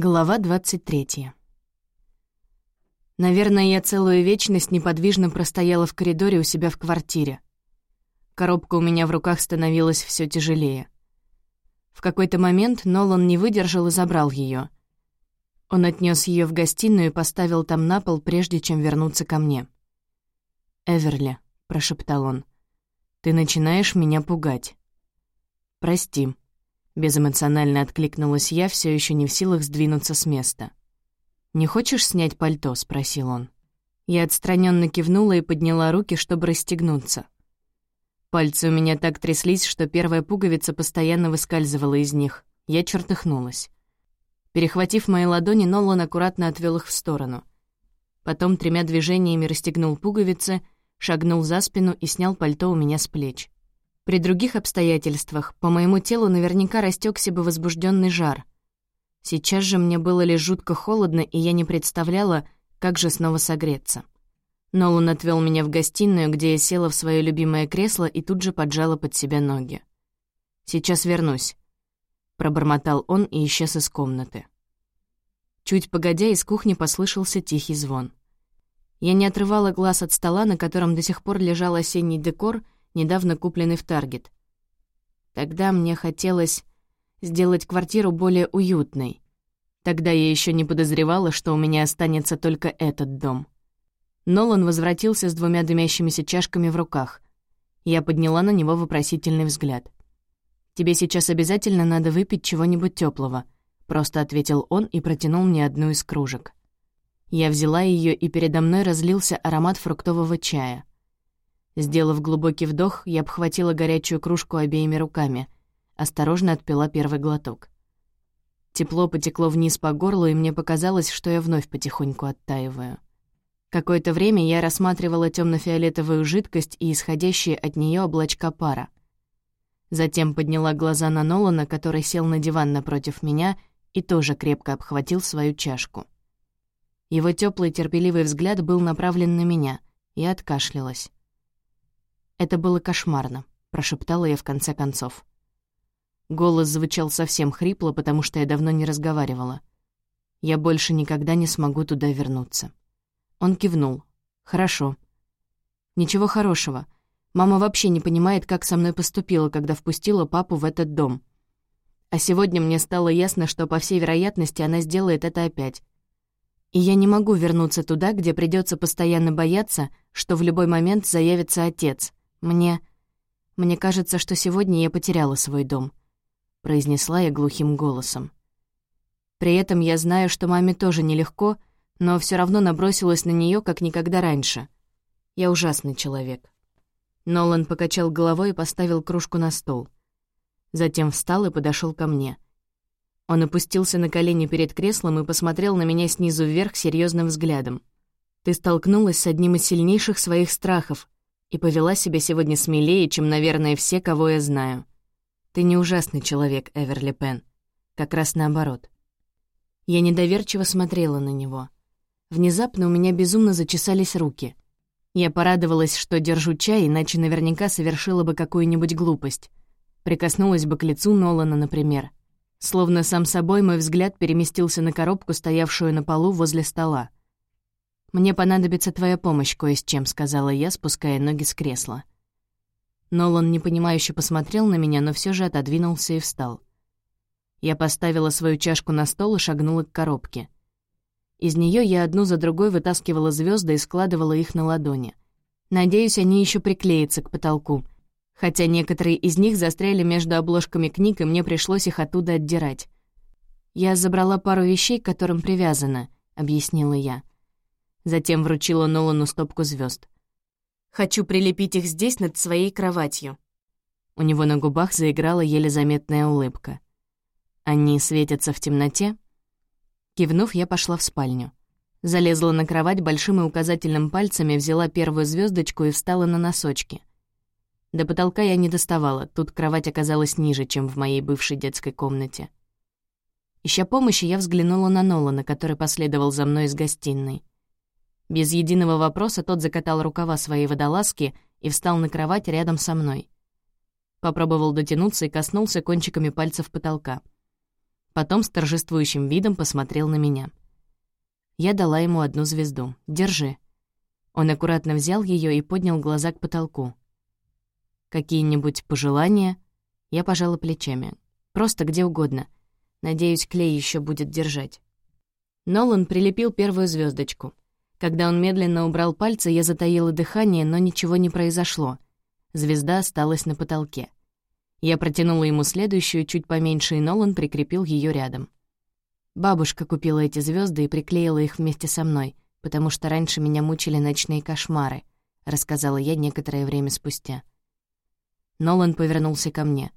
Глава 23. Наверное, я целую вечность неподвижно простояла в коридоре у себя в квартире. Коробка у меня в руках становилась все тяжелее. В какой-то момент Нолан не выдержал и забрал ее. Он отнес ее в гостиную и поставил там на пол, прежде чем вернуться ко мне. «Эверли», — прошептал он, — «ты начинаешь меня пугать». «Прости», Безэмоционально откликнулась я, все еще не в силах сдвинуться с места. «Не хочешь снять пальто?» — спросил он. Я отстраненно кивнула и подняла руки, чтобы расстегнуться. Пальцы у меня так тряслись, что первая пуговица постоянно выскальзывала из них. Я чертыхнулась. Перехватив мои ладони, Нолан аккуратно отвел их в сторону. Потом тремя движениями расстегнул пуговицы, шагнул за спину и снял пальто у меня с плеч. При других обстоятельствах по моему телу наверняка растекся бы возбужденный жар. Сейчас же мне было лишь жутко холодно, и я не представляла, как же снова согреться. Нолан отвел меня в гостиную, где я села в свое любимое кресло и тут же поджала под себя ноги. «Сейчас вернусь», — пробормотал он и исчез из комнаты. Чуть погодя, из кухни послышался тихий звон. Я не отрывала глаз от стола, на котором до сих пор лежал осенний декор — недавно купленный в Таргет. Тогда мне хотелось сделать квартиру более уютной. Тогда я еще не подозревала, что у меня останется только этот дом. Нолан возвратился с двумя дымящимися чашками в руках. Я подняла на него вопросительный взгляд. «Тебе сейчас обязательно надо выпить чего-нибудь теплого, просто ответил он и протянул мне одну из кружек. Я взяла ее, и передо мной разлился аромат фруктового чая. Сделав глубокий вдох, я обхватила горячую кружку обеими руками. Осторожно отпила первый глоток. Тепло потекло вниз по горлу, и мне показалось, что я вновь потихоньку оттаиваю. Какое-то время я рассматривала темно-фиолетовую жидкость и исходящие от нее облачка пара. Затем подняла глаза на Нолана, который сел на диван напротив меня и тоже крепко обхватил свою чашку. Его теплый терпеливый взгляд был направлен на меня, и откашлялась. «Это было кошмарно», — прошептала я в конце концов. Голос звучал совсем хрипло, потому что я давно не разговаривала. Я больше никогда не смогу туда вернуться. Он кивнул. «Хорошо». «Ничего хорошего. Мама вообще не понимает, как со мной поступила, когда впустила папу в этот дом. А сегодня мне стало ясно, что, по всей вероятности, она сделает это опять. И я не могу вернуться туда, где придется постоянно бояться, что в любой момент заявится отец. Мне... Мне кажется, что сегодня я потеряла свой дом», — произнесла я глухим голосом. При этом я знаю, что маме тоже нелегко, но все равно набросилась на нее как никогда раньше. Я ужасный человек. Нолан покачал головой и поставил кружку на стол. Затем встал и подошел ко мне. Он опустился на колени перед креслом и посмотрел на меня снизу вверх серьезным взглядом. «Ты столкнулась с одним из сильнейших своих страхов», и повела себя сегодня смелее, чем, наверное, все, кого я знаю. Ты не ужасный человек, Эверли Пен. Как раз наоборот. Я недоверчиво смотрела на него. Внезапно у меня безумно зачесались руки. Я порадовалась, что держу чай, иначе наверняка совершила бы какую-нибудь глупость. Прикоснулась бы к лицу Нолана, например. Словно сам собой мой взгляд переместился на коробку, стоявшую на полу возле стола. «Мне понадобится твоя помощь кое с чем», — сказала я, спуская ноги с кресла. Нолан непонимающе посмотрел на меня, но все же отодвинулся и встал. Я поставила свою чашку на стол и шагнула к коробке. Из нее я одну за другой вытаскивала звезды и складывала их на ладони. Надеюсь, они еще приклеятся к потолку, хотя некоторые из них застряли между обложками книг, и мне пришлось их оттуда отдирать. «Я забрала пару вещей, к которым привязана», — объяснила я. Затем вручила Нолану стопку звезд. «Хочу прилепить их здесь, над своей кроватью». У него на губах заиграла еле заметная улыбка. «Они светятся в темноте?» Кивнув, я пошла в спальню. Залезла на кровать большим и указательным пальцами, взяла первую звездочку и встала на носочки. До потолка я не доставала, тут кровать оказалась ниже, чем в моей бывшей детской комнате. Ища помощи, я взглянула на Нолана, который последовал за мной из гостиной. Без единого вопроса тот закатал рукава своей водолазки и встал на кровать рядом со мной. Попробовал дотянуться и коснулся кончиками пальцев потолка. Потом с торжествующим видом посмотрел на меня. Я дала ему одну звезду. «Держи». Он аккуратно взял ее и поднял глаза к потолку. «Какие-нибудь пожелания?» Я пожала плечами. «Просто где угодно. Надеюсь, клей еще будет держать». Нолан прилепил первую звездочку. Когда он медленно убрал пальцы, я затаила дыхание, но ничего не произошло. Звезда осталась на потолке. Я протянула ему следующую, чуть поменьше, и Нолан прикрепил ее рядом. Бабушка купила эти звезды и приклеила их вместе со мной, потому что раньше меня мучили ночные кошмары, рассказала я некоторое время спустя. Нолан повернулся ко мне.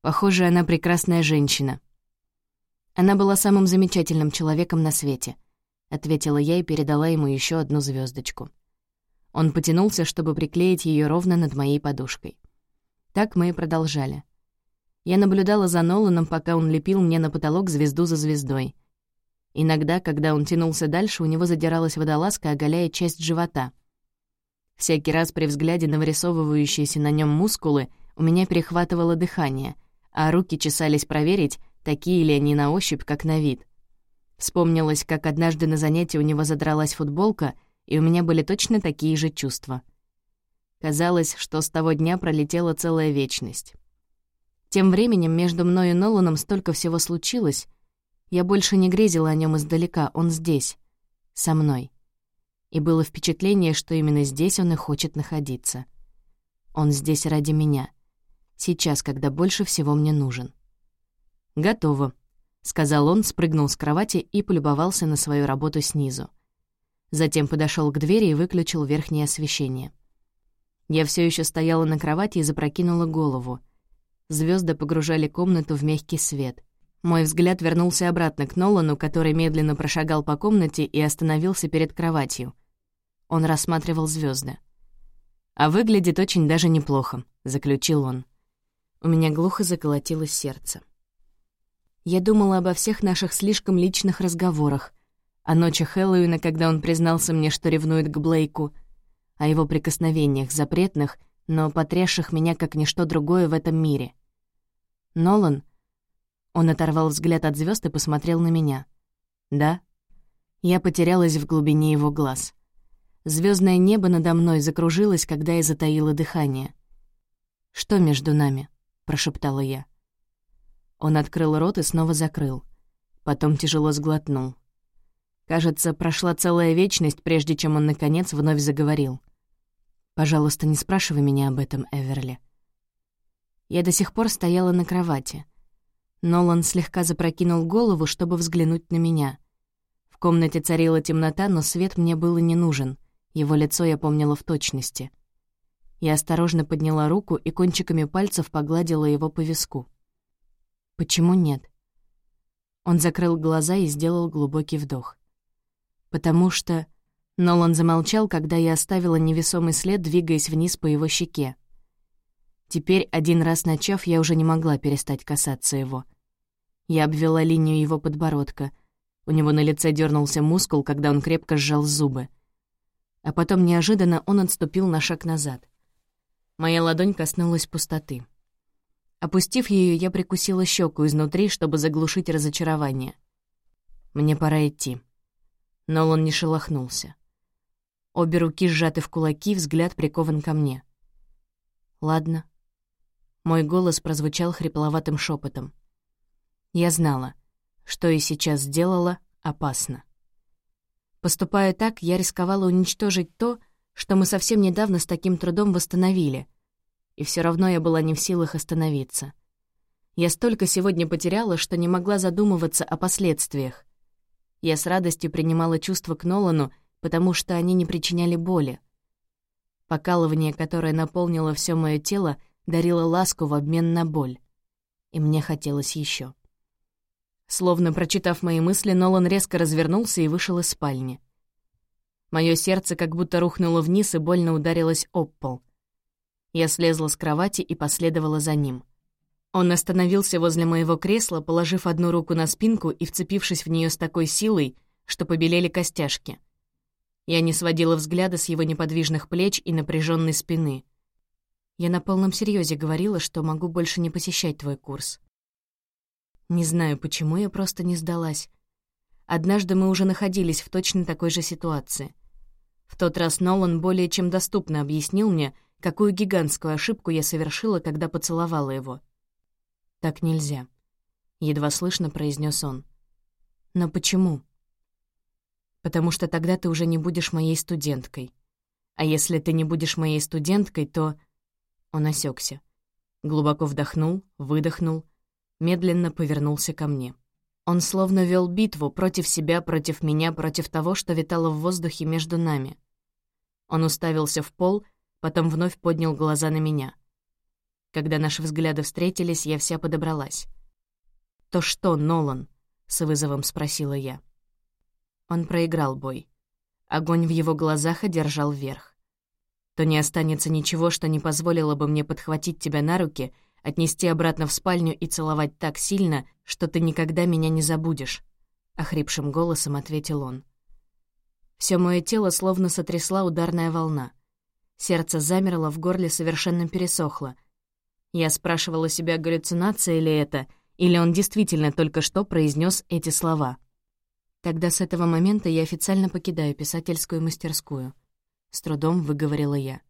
Похоже, она прекрасная женщина. Она была самым замечательным человеком на свете, ответила я и передала ему еще одну звездочку. Он потянулся, чтобы приклеить ее ровно над моей подушкой. Так мы и продолжали. Я наблюдала за Ноланом, пока он лепил мне на потолок звезду за звездой. Иногда, когда он тянулся дальше, у него задиралась водолазка, оголяя часть живота. Всякий раз при взгляде на вырисовывающиеся на нем мускулы у меня перехватывало дыхание, а руки чесались проверить, такие ли они на ощупь, как на вид. Вспомнилось, как однажды на занятии у него задралась футболка, и у меня были точно такие же чувства. Казалось, что с того дня пролетела целая вечность. Тем временем между мной и Ноланом столько всего случилось. Я больше не грезила о нем издалека, он здесь, со мной. И было впечатление, что именно здесь он и хочет находиться. Он здесь ради меня. Сейчас, когда больше всего мне нужен. «Готово», — сказал он, спрыгнул с кровати и полюбовался на свою работу снизу. Затем подошел к двери и выключил верхнее освещение. Я все еще стояла на кровати и запрокинула голову. Звезды погружали комнату в мягкий свет. Мой взгляд вернулся обратно к Нолану, который медленно прошагал по комнате и остановился перед кроватью. Он рассматривал звезды. «А выглядит очень даже неплохо», — заключил он. У меня глухо заколотилось сердце. Я думала обо всех наших слишком личных разговорах, о ночи Хэллоуина, когда он признался мне, что ревнует к Блейку, о его прикосновениях, запретных, но потрясших меня как ничто другое в этом мире. «Нолан?» Он оторвал взгляд от звезд и посмотрел на меня. «Да?» Я потерялась в глубине его глаз. Звездное небо надо мной закружилось, когда я затаила дыхание. «Что между нами?» — прошептала я. Он открыл рот и снова закрыл. Потом тяжело сглотнул. Кажется, прошла целая вечность, прежде чем он, наконец, вновь заговорил. «Пожалуйста, не спрашивай меня об этом, Эверли». Я до сих пор стояла на кровати. Нолан слегка запрокинул голову, чтобы взглянуть на меня. В комнате царила темнота, но свет мне было не нужен. Его лицо я помнила в точности. Я осторожно подняла руку и кончиками пальцев погладила его по виску. «Почему нет?» Он закрыл глаза и сделал глубокий вдох. «Потому что...» Нолан замолчал, когда я оставила невесомый след, двигаясь вниз по его щеке. Теперь, один раз начав, я уже не могла перестать касаться его. Я обвела линию его подбородка. У него на лице дернулся мускул, когда он крепко сжал зубы. А потом неожиданно он отступил на шаг назад. Моя ладонь коснулась пустоты. Опустив ее, я прикусила щеку изнутри, чтобы заглушить разочарование. «Мне пора идти». Нолан не шелохнулся. Обе руки сжаты в кулаки, взгляд прикован ко мне. «Ладно». Мой голос прозвучал хрипловатым шепотом. Я знала, что и сейчас сделала, опасно. Поступая так, я рисковала уничтожить то, что мы совсем недавно с таким трудом восстановили, и все равно я была не в силах остановиться. Я столько сегодня потеряла, что не могла задумываться о последствиях. Я с радостью принимала чувства к Нолану, потому что они не причиняли боли. Покалывание, которое наполнило все мое тело, дарило ласку в обмен на боль. И мне хотелось еще. Словно прочитав мои мысли, Нолан резко развернулся и вышел из спальни. Мое сердце как будто рухнуло вниз и больно ударилось об пол. Я слезла с кровати и последовала за ним. Он остановился возле моего кресла, положив одну руку на спинку и вцепившись в нее с такой силой, что побелели костяшки — я не сводила взгляда с его неподвижных плеч и напряженной спины. Я на полном серьезе говорила, что могу больше не посещать твой курс. Не знаю, почему я просто не сдалась. Однажды мы уже находились в точно такой же ситуации. В тот раз Нолан более чем доступно объяснил мне, какую гигантскую ошибку я совершила, когда поцеловала его. «Так нельзя», — едва слышно произнес он. «Но почему?» «Потому что тогда ты уже не будешь моей студенткой. А если ты не будешь моей студенткой, то...» Он осекся. Глубоко вдохнул, выдохнул, медленно повернулся ко мне. Он словно вел битву против себя, против меня, против того, что витало в воздухе между нами. Он уставился в пол, потом вновь поднял глаза на меня. Когда наши взгляды встретились, я вся подобралась. «То что, Нолан?» — с вызовом спросила я. Он проиграл бой. Огонь в его глазах одержал верх. «То не останется ничего, что не позволило бы мне подхватить тебя на руки отнести обратно в спальню и целовать так сильно, что ты никогда меня не забудешь», — охрипшим голосом ответил он. Всё моё тело словно сотрясла ударная волна. Сердце замерло, в горле совершенно пересохло. Я спрашивала себя, галлюцинация ли это, или он действительно только что произнёс эти слова. Тогда с этого момента я официально покидаю писательскую мастерскую. С трудом выговорила я.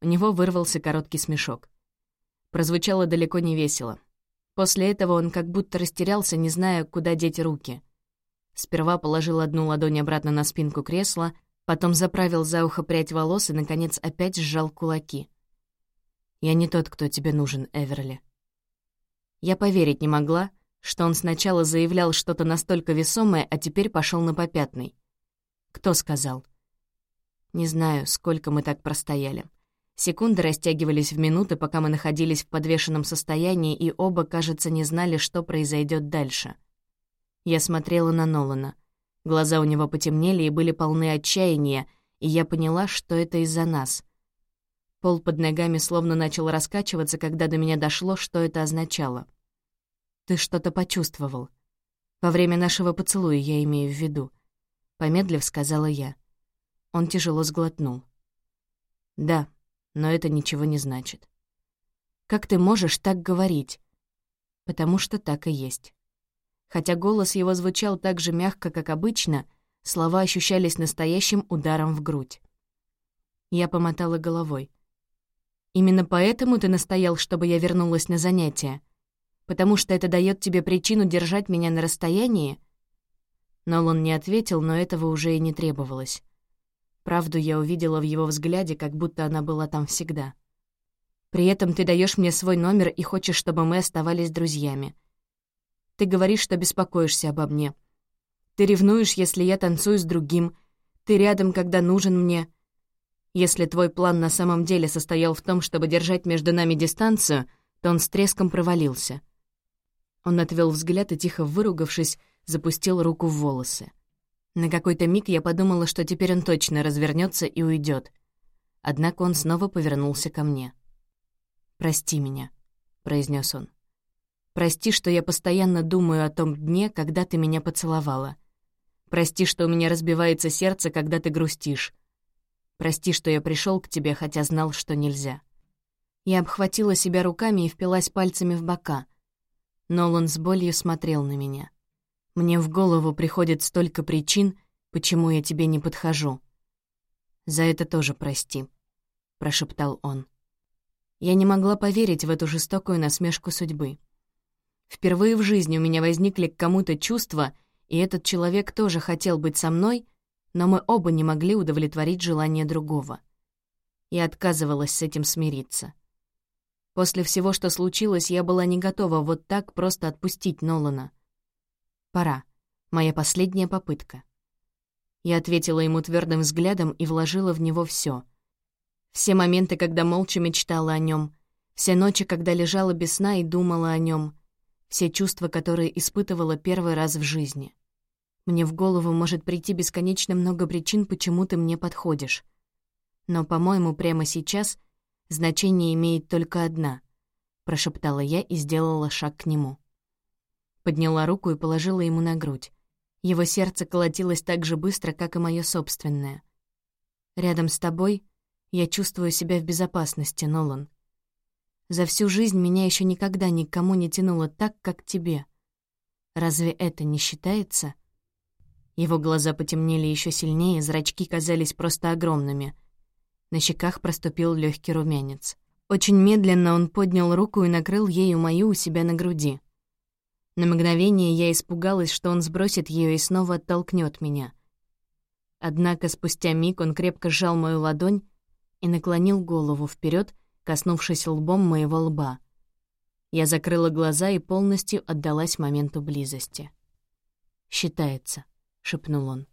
У него вырвался короткий смешок прозвучало далеко не весело. После этого он как будто растерялся, не зная, куда деть руки. Сперва положил одну ладонь обратно на спинку кресла, потом заправил за ухо прядь волос и, наконец, опять сжал кулаки. «Я не тот, кто тебе нужен, Эверли». Я поверить не могла, что он сначала заявлял что-то настолько весомое, а теперь пошел на попятный. Кто сказал? Не знаю, сколько мы так простояли. Секунды растягивались в минуты, пока мы находились в подвешенном состоянии, и оба, кажется, не знали, что произойдет дальше. Я смотрела на Нолана. Глаза у него потемнели и были полны отчаяния, и я поняла, что это из-за нас. Пол под ногами словно начал раскачиваться, когда до меня дошло, что это означало. «Ты что-то почувствовал. Во время нашего поцелуя я имею в виду», — помедлив сказала я. Он тяжело сглотнул. «Да», но это ничего не значит. Как ты можешь так говорить? Потому что так и есть. Хотя голос его звучал так же мягко, как обычно, слова ощущались настоящим ударом в грудь. Я помотала головой. «Именно поэтому ты настоял, чтобы я вернулась на занятия? Потому что это дает тебе причину держать меня на расстоянии?» Нолан не ответил, но этого уже и не требовалось. Правду я увидела в его взгляде, как будто она была там всегда. При этом ты даешь мне свой номер и хочешь, чтобы мы оставались друзьями. Ты говоришь, что беспокоишься обо мне. Ты ревнуешь, если я танцую с другим. Ты рядом, когда нужен мне. Если твой план на самом деле состоял в том, чтобы держать между нами дистанцию, то он с треском провалился. Он отвел взгляд и, тихо выругавшись, запустил руку в волосы. На какой-то миг я подумала, что теперь он точно развернется и уйдет. Однако он снова повернулся ко мне. «Прости меня», — произнес он. «Прости, что я постоянно думаю о том дне, когда ты меня поцеловала. Прости, что у меня разбивается сердце, когда ты грустишь. Прости, что я пришел к тебе, хотя знал, что нельзя». Я обхватила себя руками и впилась пальцами в бока. Нолан с болью смотрел на меня. Мне в голову приходит столько причин, почему я тебе не подхожу. За это тоже прости», — прошептал он. Я не могла поверить в эту жестокую насмешку судьбы. Впервые в жизни у меня возникли к кому-то чувства, и этот человек тоже хотел быть со мной, но мы оба не могли удовлетворить желание другого. Я отказывалась с этим смириться. После всего, что случилось, я была не готова вот так просто отпустить Нолана — Пора. Моя последняя попытка. Я ответила ему твердым взглядом и вложила в него все. Все моменты, когда молча мечтала о нем, все ночи, когда лежала без сна и думала о нем, все чувства, которые испытывала первый раз в жизни. Мне в голову может прийти бесконечно много причин, почему ты мне подходишь. Но, по-моему, прямо сейчас значение имеет только одна, прошептала я и сделала шаг к нему. Подняла руку и положила ему на грудь. Его сердце колотилось так же быстро, как и мое собственное. «Рядом с тобой я чувствую себя в безопасности, Нолан. За всю жизнь меня еще никогда никому не тянуло так, как тебе. Разве это не считается?» Его глаза потемнели еще сильнее, зрачки казались просто огромными. На щеках проступил легкий румянец. Очень медленно он поднял руку и накрыл ею мою у себя на груди. На мгновение я испугалась, что он сбросит ее и снова оттолкнет меня. Однако спустя миг он крепко сжал мою ладонь и наклонил голову вперед, коснувшись лбом моего лба. Я закрыла глаза и полностью отдалась моменту близости. «Считается», — шепнул он.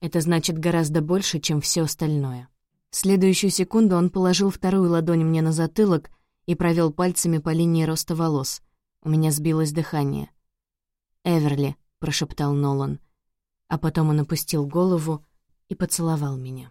«Это значит гораздо больше, чем все остальное». В следующую секунду он положил вторую ладонь мне на затылок и провел пальцами по линии роста волос. У меня сбилось дыхание. «Эверли», — прошептал Нолан. А потом он опустил голову и поцеловал меня.